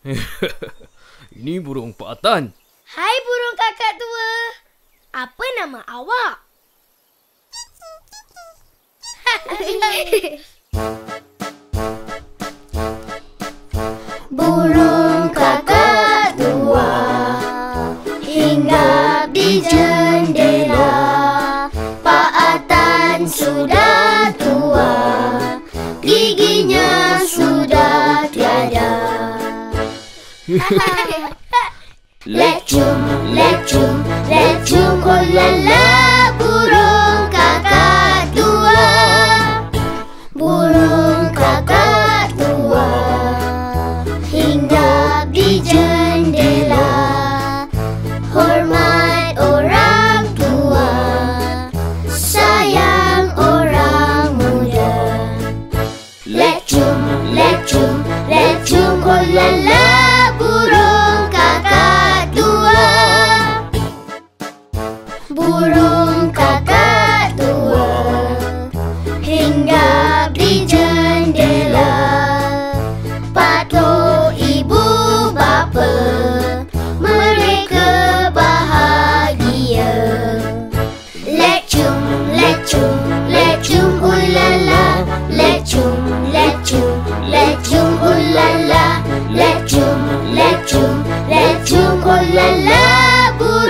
Ini burung paatan. Hai burung kakak tua. Apa nama awak? Burung kakak tua Hinggap di jendela Paatan sudah Lechum, lechum, lechum, oh la la. burung kakak tua hingga di jendela. Patuh ibu bapa mereka bahagia. Lecung lecung lecung ulala. Lecung lecung lecung ulala. Lecung lecung lecung ulala. Burung